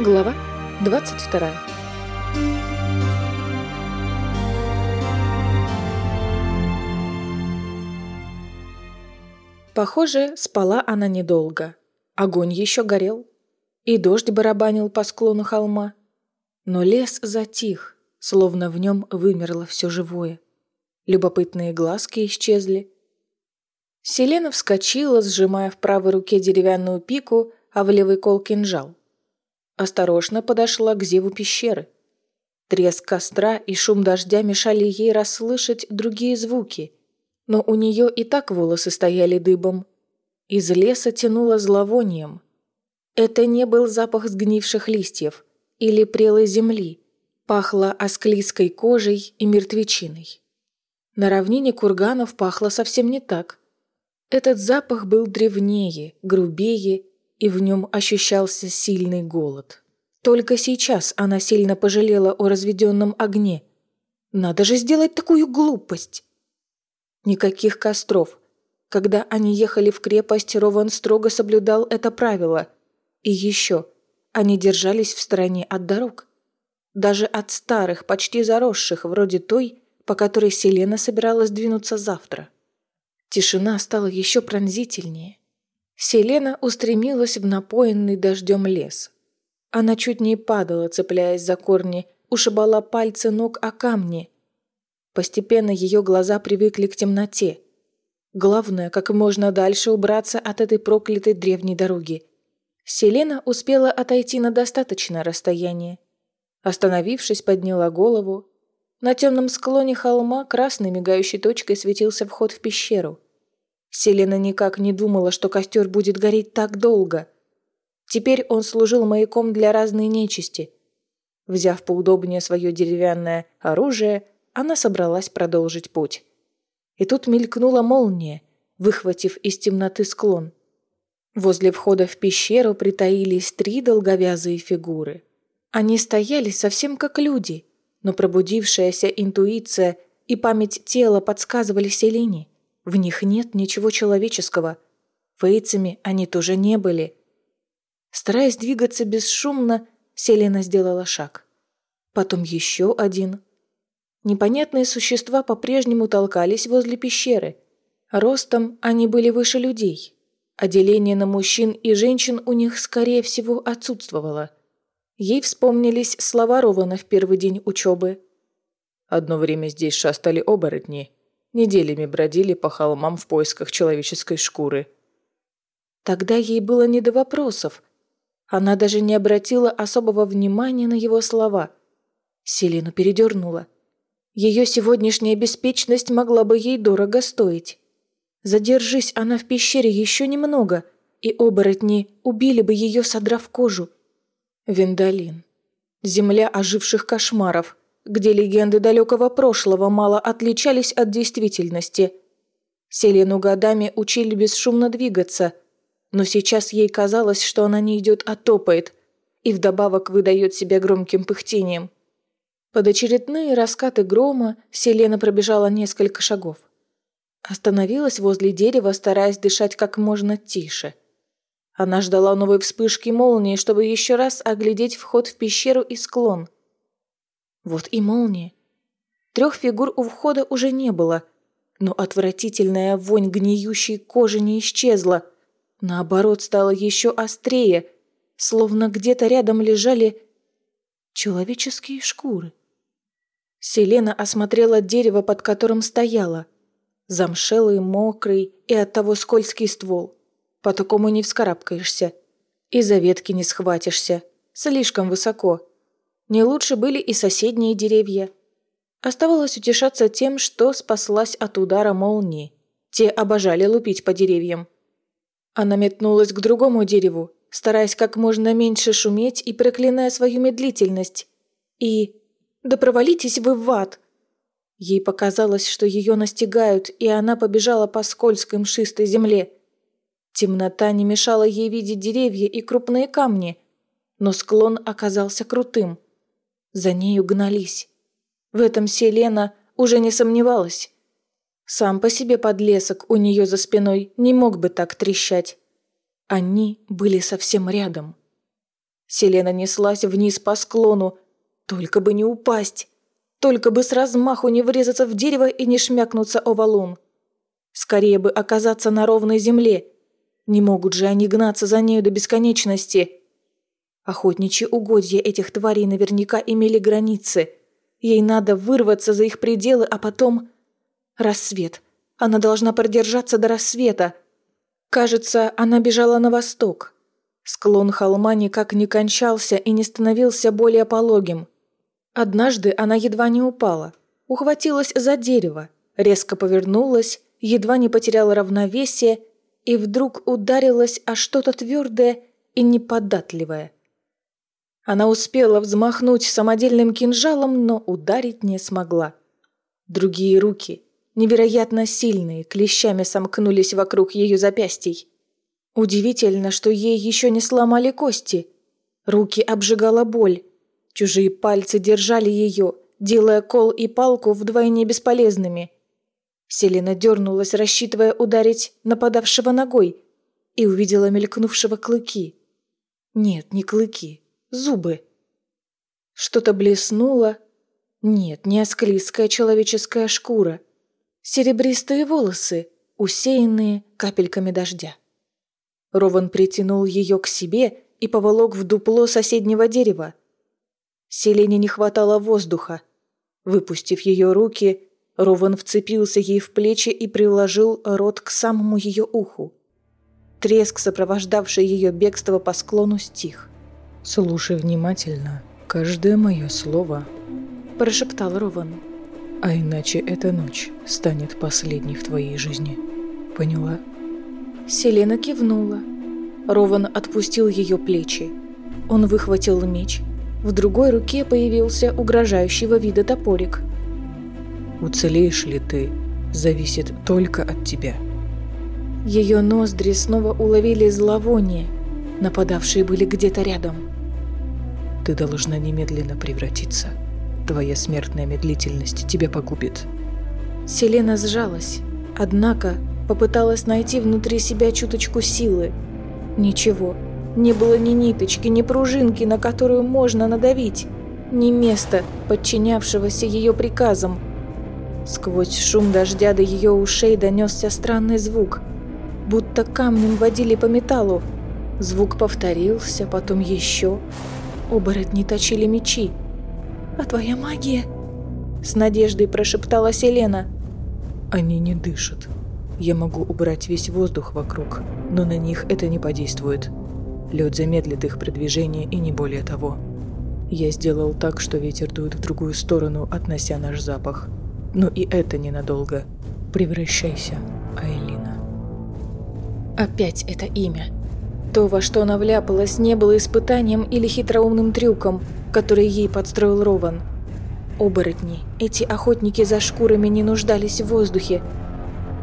Глава 22 Похоже, спала она недолго. Огонь еще горел, и дождь барабанил по склону холма. Но лес затих, словно в нем вымерло все живое. Любопытные глазки исчезли. Селена вскочила, сжимая в правой руке деревянную пику, а в левый кол кинжал осторожно подошла к зеву пещеры. Треск костра и шум дождя мешали ей расслышать другие звуки, но у нее и так волосы стояли дыбом. Из леса тянуло зловонием. Это не был запах сгнивших листьев или прелой земли, пахло осклизкой кожей и мертвечиной. На равнине курганов пахло совсем не так. Этот запах был древнее, грубее и в нем ощущался сильный голод. Только сейчас она сильно пожалела о разведенном огне. Надо же сделать такую глупость! Никаких костров. Когда они ехали в крепость, Рован строго соблюдал это правило. И еще, они держались в стороне от дорог. Даже от старых, почти заросших, вроде той, по которой Селена собиралась двинуться завтра. Тишина стала еще пронзительнее. Селена устремилась в напоенный дождем лес. Она чуть не падала, цепляясь за корни, ушибала пальцы ног о камни. Постепенно ее глаза привыкли к темноте. Главное, как можно дальше убраться от этой проклятой древней дороги. Селена успела отойти на достаточное расстояние. Остановившись, подняла голову. На темном склоне холма красной мигающей точкой светился вход в пещеру – Селена никак не думала, что костер будет гореть так долго. Теперь он служил маяком для разной нечисти. Взяв поудобнее свое деревянное оружие, она собралась продолжить путь. И тут мелькнула молния, выхватив из темноты склон. Возле входа в пещеру притаились три долговязые фигуры. Они стояли совсем как люди, но пробудившаяся интуиция и память тела подсказывали Селине – в них нет ничего человеческого. Фейцами они тоже не были. Стараясь двигаться бесшумно, Селена сделала шаг. Потом еще один. Непонятные существа по-прежнему толкались возле пещеры. Ростом они были выше людей. Отделение на мужчин и женщин у них, скорее всего, отсутствовало. Ей вспомнились слова Рована в первый день учебы. «Одно время здесь шастали оборотни, неделями бродили по холмам в поисках человеческой шкуры. Тогда ей было не до вопросов. Она даже не обратила особого внимания на его слова. Селину передернула. Ее сегодняшняя беспечность могла бы ей дорого стоить. Задержись она в пещере еще немного, и оборотни убили бы ее, содрав кожу. Виндалин. Земля оживших кошмаров где легенды далекого прошлого мало отличались от действительности. Селену годами учили бесшумно двигаться, но сейчас ей казалось, что она не идет, а топает, и вдобавок выдает себя громким пыхтением. Под очередные раскаты грома Селена пробежала несколько шагов. Остановилась возле дерева, стараясь дышать как можно тише. Она ждала новой вспышки молнии, чтобы еще раз оглядеть вход в пещеру и склон – вот и молния. Трех фигур у входа уже не было, но отвратительная вонь гниющей кожи не исчезла. Наоборот, стала еще острее, словно где-то рядом лежали человеческие шкуры. Селена осмотрела дерево, под которым стояла. Замшелый, мокрый и оттого скользкий ствол. По такому не вскарабкаешься. И за ветки не схватишься. Слишком высоко. Не лучше были и соседние деревья. Оставалось утешаться тем, что спаслась от удара молнии. Те обожали лупить по деревьям. Она метнулась к другому дереву, стараясь как можно меньше шуметь и проклиная свою медлительность. И... «Да провалитесь вы в ад!» Ей показалось, что ее настигают, и она побежала по скользкой мшистой земле. Темнота не мешала ей видеть деревья и крупные камни, но склон оказался крутым. За нею гнались. В этом Селена уже не сомневалась. Сам по себе подлесок у нее за спиной не мог бы так трещать. Они были совсем рядом. Селена неслась вниз по склону, только бы не упасть, только бы с размаху не врезаться в дерево и не шмякнуться о валун. Скорее бы оказаться на ровной земле. Не могут же они гнаться за нею до бесконечности. Охотничьи угодья этих тварей наверняка имели границы. Ей надо вырваться за их пределы, а потом... Рассвет. Она должна продержаться до рассвета. Кажется, она бежала на восток. Склон холма никак не кончался и не становился более пологим. Однажды она едва не упала, ухватилась за дерево, резко повернулась, едва не потеряла равновесие и вдруг ударилась о что-то твердое и неподатливое. Она успела взмахнуть самодельным кинжалом, но ударить не смогла. Другие руки, невероятно сильные, клещами сомкнулись вокруг ее запястий. Удивительно, что ей еще не сломали кости. Руки обжигала боль. Чужие пальцы держали ее, делая кол и палку вдвойне бесполезными. Селена дернулась, рассчитывая ударить нападавшего ногой, и увидела мелькнувшего клыки. Нет, не клыки, зубы. Что-то блеснуло. Нет, не осклизкая человеческая шкура – серебристые волосы, усеянные капельками дождя. Рован притянул ее к себе и поволок в дупло соседнего дерева. Селене не хватало воздуха. Выпустив ее руки, Рован вцепился ей в плечи и приложил рот к самому ее уху. Треск, сопровождавший ее бегство по склону, стих. «Слушай внимательно каждое мое слово», – прошептал Рован. А иначе эта ночь станет последней в твоей жизни. Поняла? Селена кивнула. Рован отпустил ее плечи. Он выхватил меч. В другой руке появился угрожающего вида топорик. Уцелеешь ли ты, зависит только от тебя. Ее ноздри снова уловили зловоние. Нападавшие были где-то рядом. Ты должна немедленно превратиться Твоя смертная медлительность тебя погубит. Селена сжалась, однако попыталась найти внутри себя чуточку силы. Ничего, не было ни ниточки, ни пружинки, на которую можно надавить, ни места, подчинявшегося ее приказам. Сквозь шум дождя до ее ушей донесся странный звук, будто камнем водили по металлу. Звук повторился, потом еще. Оборотни точили мечи. «А твоя магия?» С надеждой прошептала Селена. «Они не дышат. Я могу убрать весь воздух вокруг, но на них это не подействует. Лед замедлит их продвижение и не более того. Я сделал так, что ветер дует в другую сторону, относя наш запах. Но и это ненадолго. Превращайся, Айлина». Опять это имя. То, во что она вляпалась, не было испытанием или хитроумным трюком – который ей подстроил Рован. Оборотни, эти охотники за шкурами не нуждались в воздухе.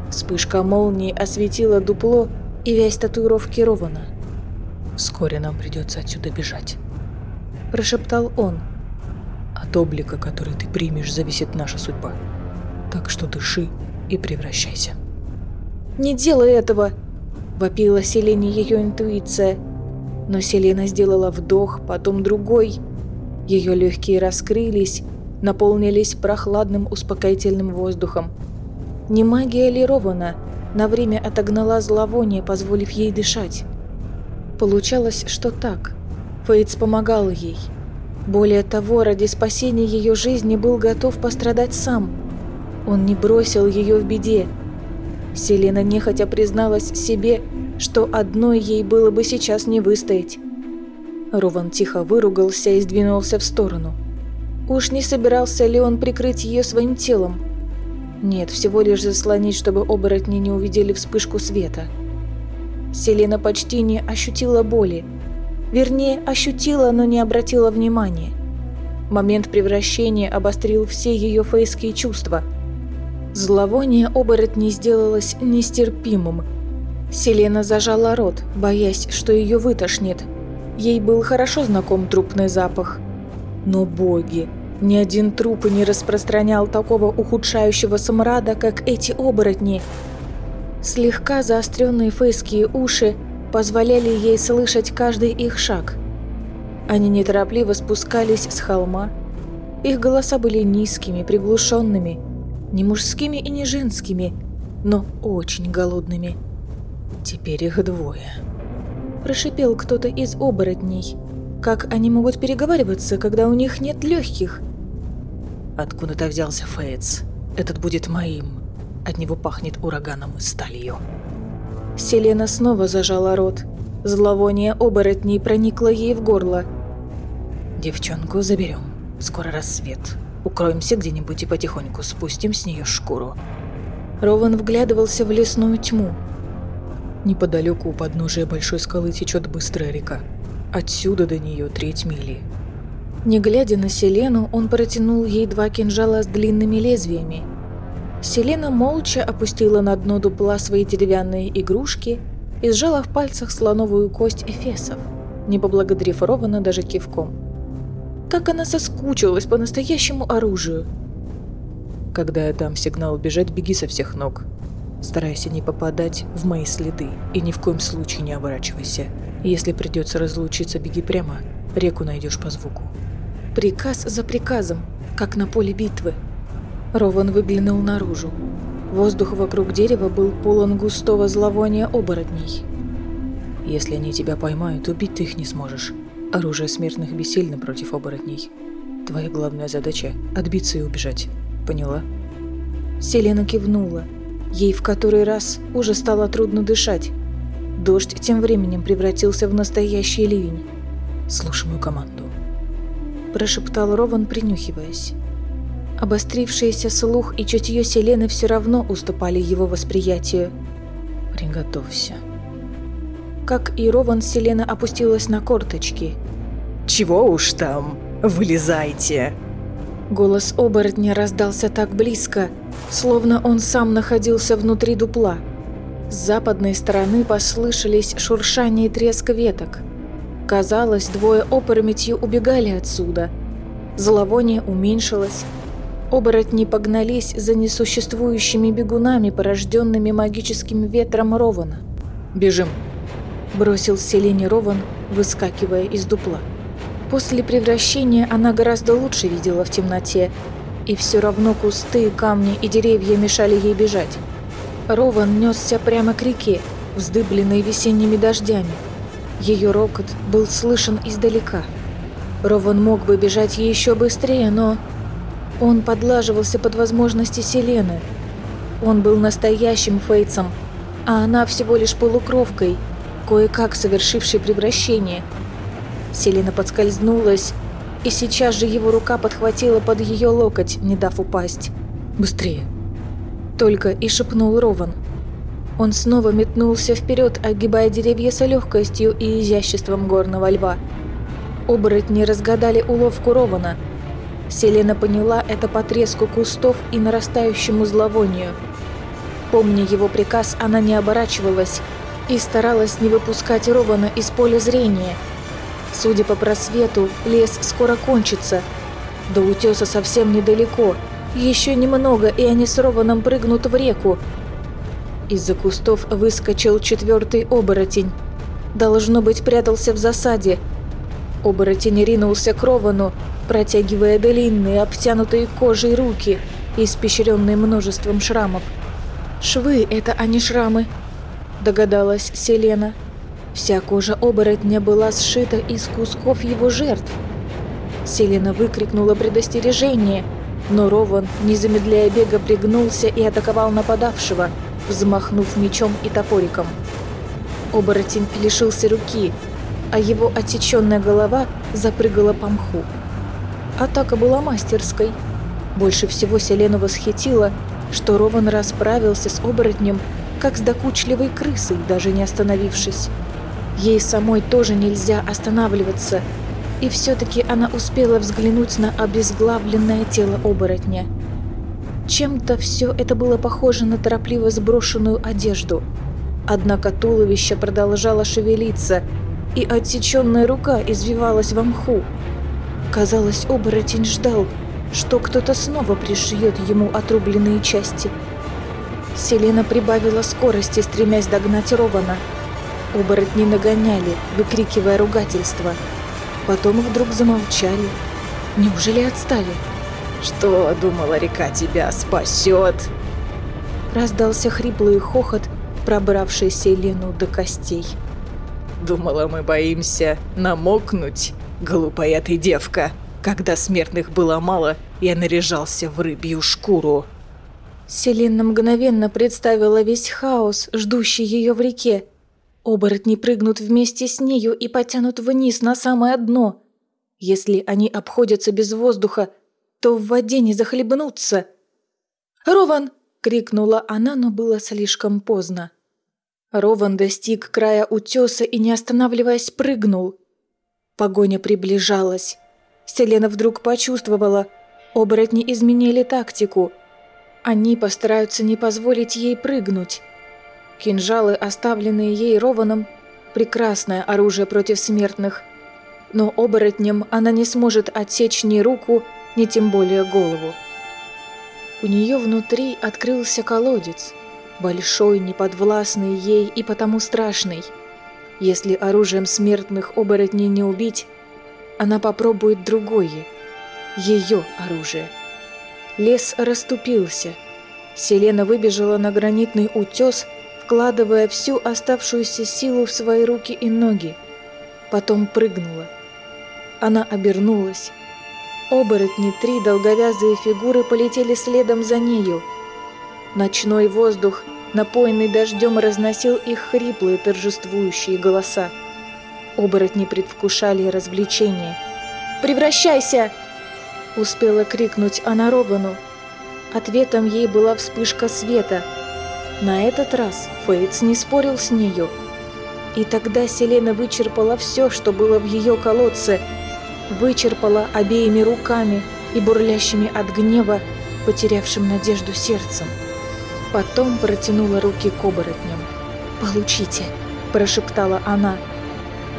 Вспышка молнии осветила дупло и вязь татуировки Рована. «Вскоре нам придется отсюда бежать», – прошептал он. «От облика, который ты примешь, зависит наша судьба. Так что дыши и превращайся». «Не делай этого!» – вопила Селене ее интуиция. Но Селена сделала вдох, потом другой – ее легкие раскрылись, наполнились прохладным успокоительным воздухом. Не магия ли Рована на время отогнала зловоние, позволив ей дышать? Получалось, что так. Фейтс помогал ей. Более того, ради спасения ее жизни был готов пострадать сам. Он не бросил ее в беде. Селена нехотя призналась себе, что одной ей было бы сейчас не выстоять. Рован тихо выругался и сдвинулся в сторону. Уж не собирался ли он прикрыть ее своим телом? Нет, всего лишь заслонить, чтобы оборотни не увидели вспышку света. Селена почти не ощутила боли. Вернее, ощутила, но не обратила внимания. Момент превращения обострил все ее фейские чувства. Зловоние оборотней сделалось нестерпимым. Селена зажала рот, боясь, что ее вытошнит – Ей был хорошо знаком трупный запах. Но боги, ни один труп не распространял такого ухудшающего смрада, как эти оборотни. Слегка заостренные фейские уши позволяли ей слышать каждый их шаг. Они неторопливо спускались с холма. Их голоса были низкими, приглушенными, не мужскими и не женскими, но очень голодными. Теперь их двое. Прошипел кто-то из оборотней. Как они могут переговариваться, когда у них нет легких? Откуда-то взялся Фейтс. Этот будет моим. От него пахнет ураганом и сталью. Селена снова зажала рот. Зловоние оборотней проникло ей в горло. «Девчонку заберем. Скоро рассвет. Укроемся где-нибудь и потихоньку спустим с нее шкуру». Рован вглядывался в лесную тьму. Неподалеку у подножия большой скалы течет быстрая река. Отсюда до нее треть мили. Не глядя на Селену, он протянул ей два кинжала с длинными лезвиями. Селена молча опустила на дно дупла свои деревянные игрушки и сжала в пальцах слоновую кость эфесов, не поблагодарив Рована даже кивком. Как она соскучилась по настоящему оружию. Когда я дам сигнал бежать, беги со всех ног. Старайся не попадать в мои следы и ни в коем случае не оборачивайся. Если придется разлучиться, беги прямо. Реку найдешь по звуку. Приказ за приказом, как на поле битвы. Рован выглянул наружу. Воздух вокруг дерева был полон густого зловония оборотней. Если они тебя поймают, убить ты их не сможешь. Оружие смертных бессильно против оборотней. Твоя главная задача – отбиться и убежать. Поняла? Селена кивнула. Ей в который раз уже стало трудно дышать. Дождь тем временем превратился в настоящий ливень. Слушай мою команду прошептал Рован, принюхиваясь. Обострившийся слух и чутье Селены все равно уступали его восприятию. «Приготовься». Как и Рован, Селена опустилась на корточки. «Чего уж там? Вылезайте!» Голос оборотня раздался так близко, словно он сам находился внутри дупла. С западной стороны послышались шуршание и треск веток – Казалось, двое опрометью убегали отсюда. Зловоние уменьшилось. Оборотни погнались за несуществующими бегунами, порожденными магическим ветром Рована. «Бежим!» – бросил Селене Рован, выскакивая из дупла. После превращения она гораздо лучше видела в темноте, и все равно кусты, камни и деревья мешали ей бежать. Рован несся прямо к реке, вздыбленной весенними дождями. Ее рокот был слышен издалека. Рован мог бы бежать еще быстрее, но... Он подлаживался под возможности Селены. Он был настоящим Фейтсом, а она всего лишь полукровкой, кое-как совершившей превращение. Селена подскользнулась, и сейчас же его рука подхватила под ее локоть, не дав упасть. «Быстрее!» Только и шепнул Рован. Он снова метнулся вперед, огибая деревья с легкостью и изяществом горного льва. Оборотни разгадали уловку Рована. Селена поняла это по треску кустов и нарастающему зловонию. Помня его приказ, она не оборачивалась и старалась не выпускать Рована из поля зрения. Судя по просвету, лес скоро кончится. До утеса совсем недалеко. Еще немного, и они с Рованом прыгнут в реку, из-за кустов выскочил четвертый оборотень. Должно быть, прятался в засаде. Оборотень ринулся к Ровану, протягивая длинные, обтянутые кожей руки, испещренные множеством шрамов. «Швы — это они шрамы», — догадалась Селена. Вся кожа оборотня была сшита из кусков его жертв. Селена выкрикнула предостережение, но Рован, не замедляя бега, пригнулся и атаковал нападавшего — взмахнув мечом и топориком. Оборотень лишился руки, а его отсеченная голова запрыгала по мху. Атака была мастерской. Больше всего Селену восхитило, что Рован расправился с оборотнем, как с докучливой крысой, даже не остановившись. Ей самой тоже нельзя останавливаться, и все-таки она успела взглянуть на обезглавленное тело оборотня – чем-то все это было похоже на торопливо сброшенную одежду. Однако туловище продолжало шевелиться, и отсеченная рука извивалась в мху. Казалось, оборотень ждал, что кто-то снова пришьет ему отрубленные части. Селена прибавила скорости, стремясь догнать Рована. Оборотни нагоняли, выкрикивая ругательства. Потом вдруг замолчали. Неужели отстали? «Что, думала, река тебя спасет?» Раздался хриплый хохот, пробравший Селену до костей. «Думала, мы боимся намокнуть, глупая ты девка. Когда смертных было мало, я наряжался в рыбью шкуру». Селена мгновенно представила весь хаос, ждущий ее в реке. Оборотни прыгнут вместе с нею и потянут вниз на самое дно. Если они обходятся без воздуха, то в воде не захлебнутся. «Рован!» — крикнула она, но было слишком поздно. Рован достиг края утеса и, не останавливаясь, прыгнул. Погоня приближалась. Селена вдруг почувствовала, оборотни изменили тактику. Они постараются не позволить ей прыгнуть. Кинжалы, оставленные ей Рованом, прекрасное оружие против смертных. Но оборотням она не сможет отсечь ни руку, ни тем более голову. У нее внутри открылся колодец, большой, неподвластный ей и потому страшный. Если оружием смертных оборотней не убить, она попробует другое, ее оружие. Лес расступился. Селена выбежала на гранитный утес вкладывая всю оставшуюся силу в свои руки и ноги. Потом прыгнула. Она обернулась. Оборотни, три долговязые фигуры полетели следом за нею. Ночной воздух, напоенный дождем, разносил их хриплые торжествующие голоса. Оборотни предвкушали развлечение. «Превращайся!» Успела крикнуть она Ровану. Ответом ей была вспышка света – на этот раз Фейтс не спорил с нею. И тогда Селена вычерпала все, что было в ее колодце. Вычерпала обеими руками и бурлящими от гнева, потерявшим надежду сердцем. Потом протянула руки к оборотням. «Получите!» – прошептала она.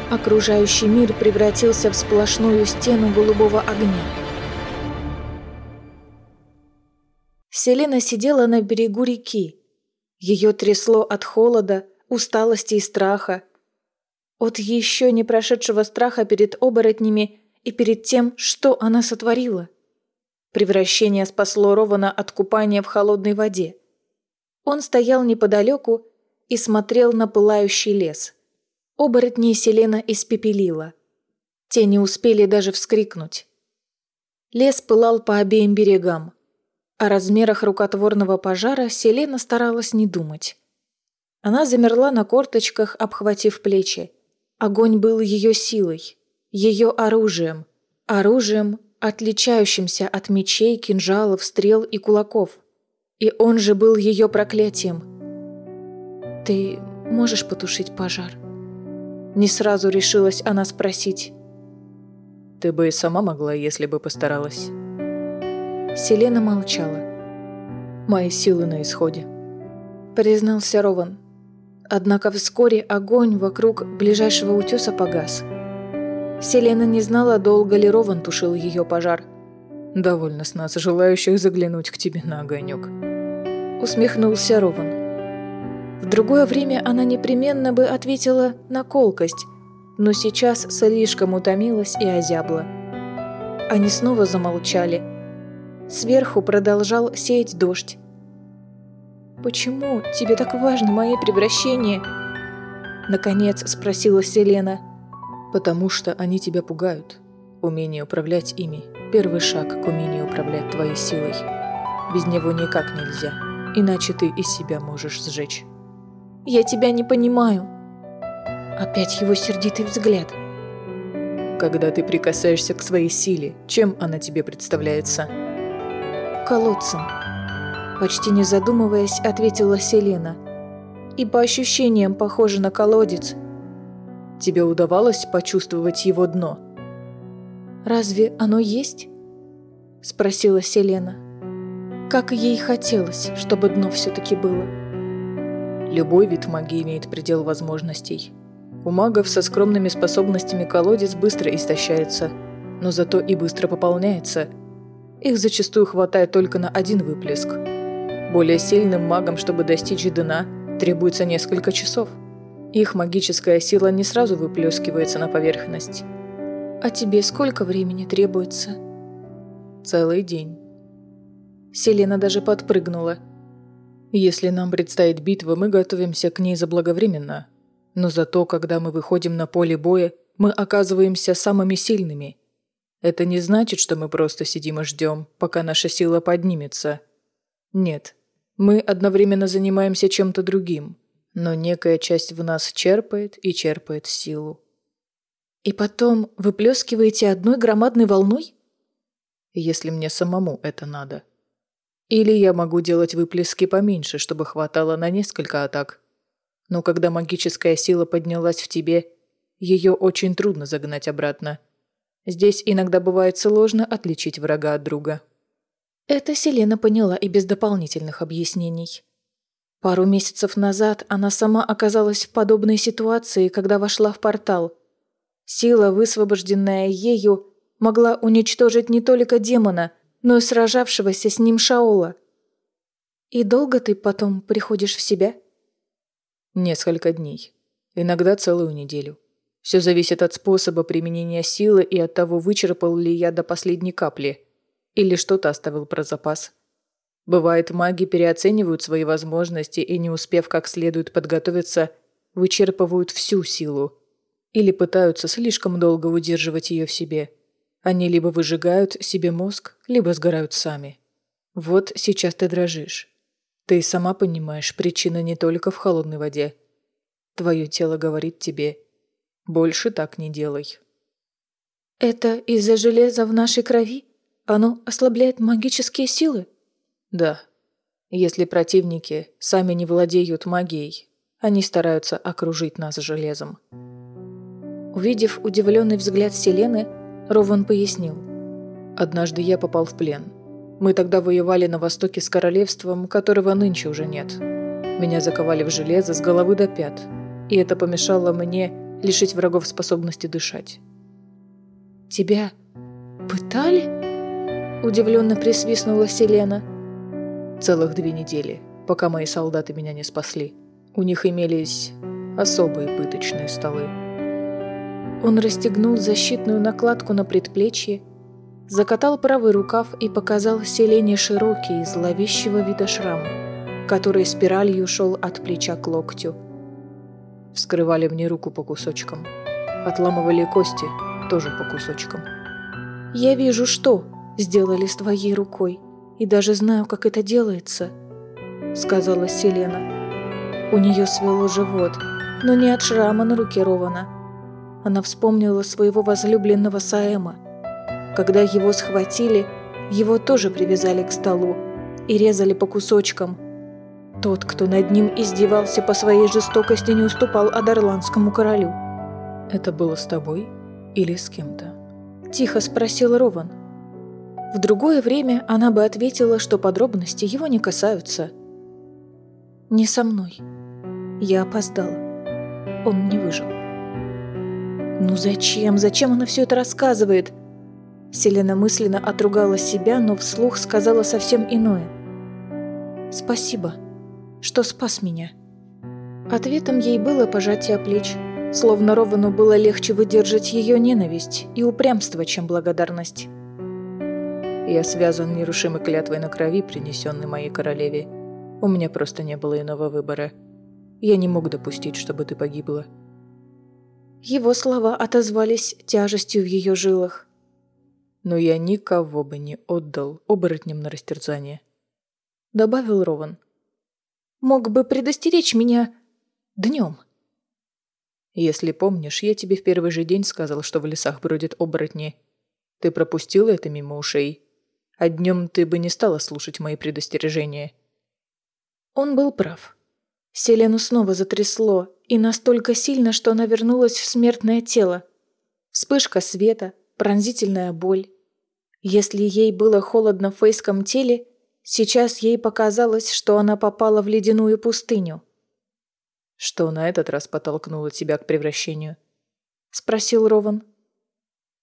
Окружающий мир превратился в сплошную стену голубого огня. Селена сидела на берегу реки, ее трясло от холода, усталости и страха. От еще не прошедшего страха перед оборотнями и перед тем, что она сотворила. Превращение спасло Рована от купания в холодной воде. Он стоял неподалеку и смотрел на пылающий лес. Оборотней Селена испепелила. Те не успели даже вскрикнуть. Лес пылал по обеим берегам. О размерах рукотворного пожара Селена старалась не думать. Она замерла на корточках, обхватив плечи. Огонь был ее силой, ее оружием. Оружием, отличающимся от мечей, кинжалов, стрел и кулаков. И он же был ее проклятием. «Ты можешь потушить пожар?» Не сразу решилась она спросить. «Ты бы и сама могла, если бы постаралась». Селена молчала. «Мои силы на исходе», — признался Рован. Однако вскоре огонь вокруг ближайшего утеса погас. Селена не знала, долго ли Рован тушил ее пожар. «Довольно с нас, желающих заглянуть к тебе на огонек», — усмехнулся Рован. В другое время она непременно бы ответила на колкость, но сейчас слишком утомилась и озябла. Они снова замолчали — Сверху продолжал сеять дождь. «Почему тебе так важно мое превращение?» Наконец спросила Селена. «Потому что они тебя пугают. Умение управлять ими – первый шаг к умению управлять твоей силой. Без него никак нельзя, иначе ты из себя можешь сжечь». «Я тебя не понимаю». Опять его сердитый взгляд. «Когда ты прикасаешься к своей силе, чем она тебе представляется?» Колодцем. Почти не задумываясь, ответила Селена. И по ощущениям похоже на колодец. Тебе удавалось почувствовать его дно? Разве оно есть? Спросила Селена. Как ей хотелось, чтобы дно все-таки было. Любой вид магии имеет предел возможностей. У магов со скромными способностями колодец быстро истощается, но зато и быстро пополняется – их зачастую хватает только на один выплеск. Более сильным магам, чтобы достичь дна, требуется несколько часов. Их магическая сила не сразу выплескивается на поверхность. А тебе сколько времени требуется? Целый день. Селена даже подпрыгнула. Если нам предстоит битва, мы готовимся к ней заблаговременно. Но зато, когда мы выходим на поле боя, мы оказываемся самыми сильными. Это не значит, что мы просто сидим и ждем, пока наша сила поднимется. Нет, мы одновременно занимаемся чем-то другим, но некая часть в нас черпает и черпает силу. И потом выплескиваете одной громадной волной? Если мне самому это надо. Или я могу делать выплески поменьше, чтобы хватало на несколько атак. Но когда магическая сила поднялась в тебе, ее очень трудно загнать обратно. Здесь иногда бывает сложно отличить врага от друга. Это Селена поняла и без дополнительных объяснений. Пару месяцев назад она сама оказалась в подобной ситуации, когда вошла в портал. Сила, высвобожденная ею, могла уничтожить не только демона, но и сражавшегося с ним Шаола. «И долго ты потом приходишь в себя?» «Несколько дней. Иногда целую неделю. Все зависит от способа применения силы и от того, вычерпал ли я до последней капли, или что-то оставил про запас. Бывает, маги переоценивают свои возможности и, не успев как следует подготовиться, вычерпывают всю силу. Или пытаются слишком долго удерживать ее в себе – они либо выжигают себе мозг, либо сгорают сами. Вот сейчас ты дрожишь. Ты сама понимаешь, причина не только в холодной воде. Твое тело говорит тебе «больше так не делай». «Это из-за железа в нашей крови? Оно ослабляет магические силы?» «Да. Если противники сами не владеют магией, они стараются окружить нас железом». Увидев удивленный взгляд Селены, Рован пояснил. «Однажды я попал в плен. Мы тогда воевали на востоке с королевством, которого нынче уже нет. Меня заковали в железо с головы до пят, и это помешало мне лишить врагов способности дышать». «Тебя пытали?» Удивленно присвистнула Селена. Целых две недели, пока мои солдаты меня не спасли. У них имелись особые пыточные столы. Он расстегнул защитную накладку на предплечье, закатал правый рукав и показал Селене широкий, зловещего вида шрам, который спиралью шел от плеча к локтю. Вскрывали мне руку по кусочкам. Отламывали кости тоже по кусочкам. «Я вижу, что сделали с твоей рукой, и даже знаю, как это делается», — сказала Селена. У нее свело живот, но не от шрама на руке Рована, она вспомнила своего возлюбленного Саэма. Когда его схватили, его тоже привязали к столу и резали по кусочкам. Тот, кто над ним издевался по своей жестокости, не уступал Адарландскому королю. «Это было с тобой или с кем-то?» Тихо спросил Рован. В другое время она бы ответила, что подробности его не касаются. «Не со мной. Я опоздала. Он не выжил». Ну зачем? Зачем она все это рассказывает? Селена мысленно отругала себя, но вслух сказала совсем иное. «Спасибо, что спас меня». Ответом ей было пожатие плеч, словно Ровану было легче выдержать ее ненависть и упрямство, чем благодарность. «Я связан нерушимой клятвой на крови, принесенной моей королеве. У меня просто не было иного выбора. Я не мог допустить, чтобы ты погибла». Его слова отозвались тяжестью в ее жилах. «Но я никого бы не отдал оборотням на растерзание», — добавил Рован. «Мог бы предостеречь меня днем». «Если помнишь, я тебе в первый же день сказал, что в лесах бродят оборотни. Ты пропустила это мимо ушей, а днем ты бы не стала слушать мои предостережения». Он был прав. Селену снова затрясло, и настолько сильно, что она вернулась в смертное тело. Вспышка света, пронзительная боль. Если ей было холодно в фейском теле, сейчас ей показалось, что она попала в ледяную пустыню. «Что на этот раз подтолкнуло тебя к превращению?» — спросил Рован.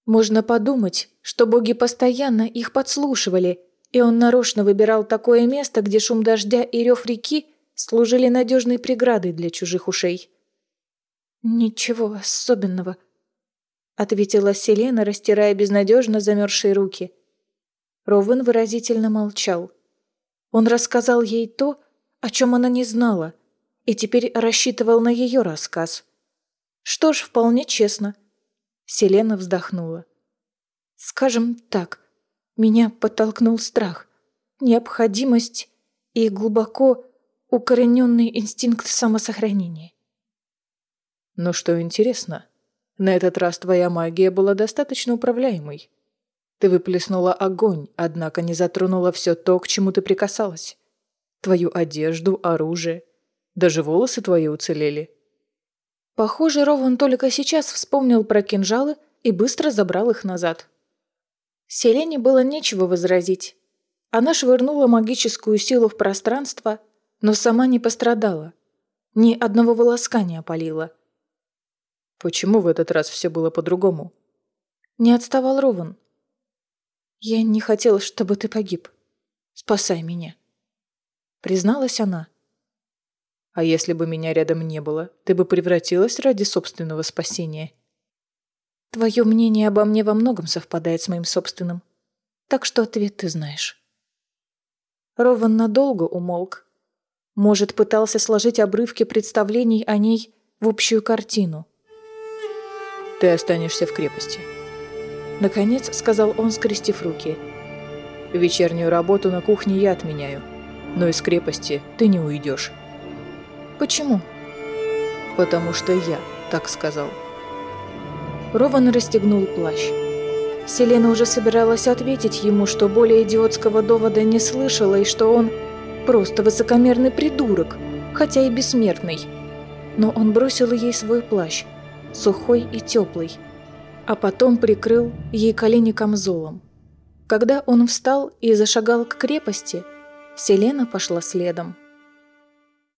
«Можно подумать, что боги постоянно их подслушивали, и он нарочно выбирал такое место, где шум дождя и рев реки служили надежной преградой для чужих ушей. Ничего особенного. — ответила Селена, растирая безнадежно замерзшие руки. Ровен выразительно молчал. Он рассказал ей то, о чем она не знала, и теперь рассчитывал на ее рассказ. Что ж, вполне честно. Селена вздохнула. Скажем так, меня подтолкнул страх, необходимость и глубоко укорененный инстинкт самосохранения. Но что интересно, на этот раз твоя магия была достаточно управляемой. Ты выплеснула огонь, однако не затронула все то, к чему ты прикасалась. Твою одежду, оружие, даже волосы твои уцелели. Похоже, Рован только сейчас вспомнил про кинжалы и быстро забрал их назад. Селене было нечего возразить. Она швырнула магическую силу в пространство, но сама не пострадала. Ни одного волоска не опалила. Почему в этот раз все было по-другому? Не отставал Рован. «Я не хотела, чтобы ты погиб. Спасай меня», — призналась она. «А если бы меня рядом не было, ты бы превратилась ради собственного спасения?» «Твое мнение обо мне во многом совпадает с моим собственным, так что ответ ты знаешь». Рован надолго умолк. Может, пытался сложить обрывки представлений о ней в общую картину. «Ты останешься в крепости», Наконец, сказал он, скрестив руки. «Вечернюю работу на кухне я отменяю, но из крепости ты не уйдешь». «Почему?» «Потому что я так сказал». Рован расстегнул плащ. Селена уже собиралась ответить ему, что более идиотского довода не слышала и что он просто высокомерный придурок, хотя и бессмертный. Но он бросил ей свой плащ, сухой и теплый, а потом прикрыл ей колени камзолом. Когда он встал и зашагал к крепости, Селена пошла следом.